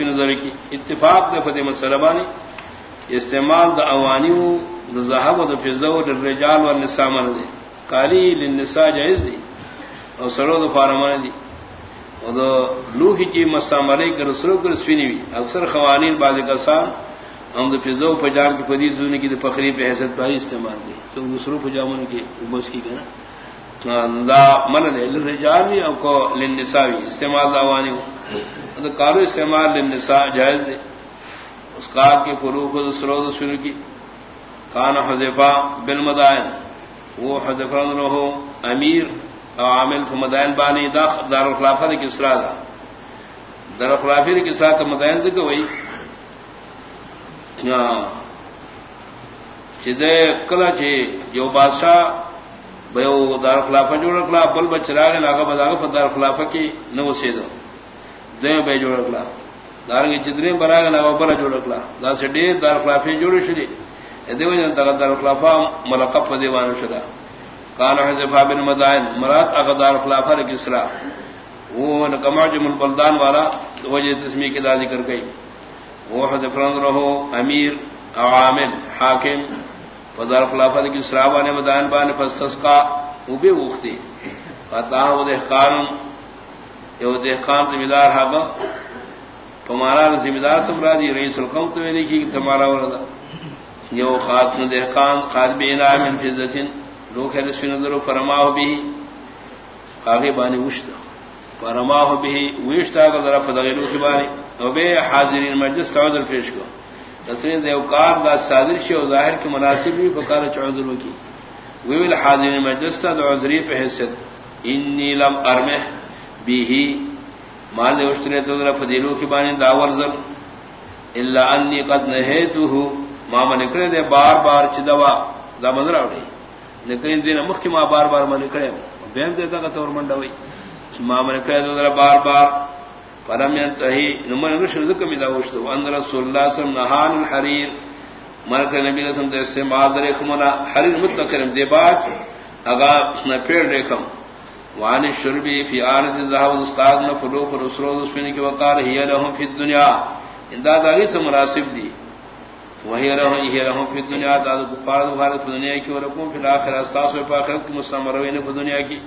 نصف نظر کی اتفاق دے فتح مسلمانی استعمال دا اوانی دا ذہب و دا فضو للرجال والنساء من دے۔ کالی للنساء جائز دی اور سرو دا فارمان دی۔ اور دا لوحی کی مستعملی کر سرو کر سفینی بھی اکثر خوانین بعض کسان ہم دا فضو پجام کی پدید زونی کی دا فخری پہ حیثت پہ استعمال دی تو دوسرو پجامن کی بس کی کنا دا من دے۔ للرجال بھی او کو للنساء بھی استعمال دا اوانی کارو استعمال للنساء جائز دے۔ اس کا کے فروغ سرود سن کی۔ کان حذیفہ بالمدائن۔ وہ حذیفہ رہو امیر او عامل فمدائن بانی، دا دار الخلافہ دے کسرا دا۔ دار الخلافہ دے کسرا تا مدائن دے کوئی ہاں۔ چدے کلا چے جو بادشاہ بیو دار خلافہ جوڑ رکھلا، بل بچرا گے ناگا بداغ پر دار خلافہ کی نو سے دے بے جوڑ رکھلا دارنگی جتنے برا گا ناگا بلا جوڑ رکھلا دا سے ڈیر دار خلافی جوڑ شدی۔ دیو جن تک دار خلافہ ملقب دیوان شدا کان حذفا بن مدائن، مراد اغا دار خلافا خلافہ رکسرا وہ نکما جم جی البلدان والا وجہ تسمی کی دا ذکر گئی۔ وہ حذفران رہو امیر، عامل، حاکم۔ فدار خلافہ کی سرابا نے مدائن بان فستس کا وہ بھی وقتی فتح وہ دہقان یہ دہقان ذمہ دار ہاگا تمہارا ذمہ دار سمرا سمراجی رئیس القوم تو یہ دیکھی تمہارا وردا یہ خاتم دہقان خاتم انعام من فزتن لوگ ہے رسول نظر فرما ہو بھی آگے بانی وشت۔ فرما ہو بھی وشتا کا ذرا فدغلو کی بانی۔ تو بے حاضرین مجلس تعذر پیش کو۔ تصریح دیوکار دا صادر شی او ظاہر کی مناسب بھی فکار چعذروں کی ویل حاضر مجلس تا دا عذری پہ حیثیت انی لم ارمہ بیہی مال دے اشترے تو فدیلو کی بانی داور ذر الا انی قد نہیتو ماما نکڑے دے بار بار چی دوا، دا منظر آوڑی نکڑے دے مخی ما بار بار ما نکڑے۔ بین دیتا کا تور منڈا ہوئی ماما نکڑے دے ذرا بار بار فلم ينتهي نمر نشر ذکر میں داوشت وان رسول اللہ صلی اللہ علیہ وسلم نهان الحرير مرک نبی رسول دے استعمال در کمنا حریر متکرم دے بعد اگا نہ پھیر دیکھم وان الشرب فی آنت الذهب استاد نہ فلو پر رسول اس کی وقار ہی لہم فی الدنيا. ان داداری سے مناسب دی وہی لهم ہی لهم فی الدنيا. دا کفار بھارت دنیا کی ورکوں فی الاخرہ استاس و پاخرت کی مستمرین فی دنیا کی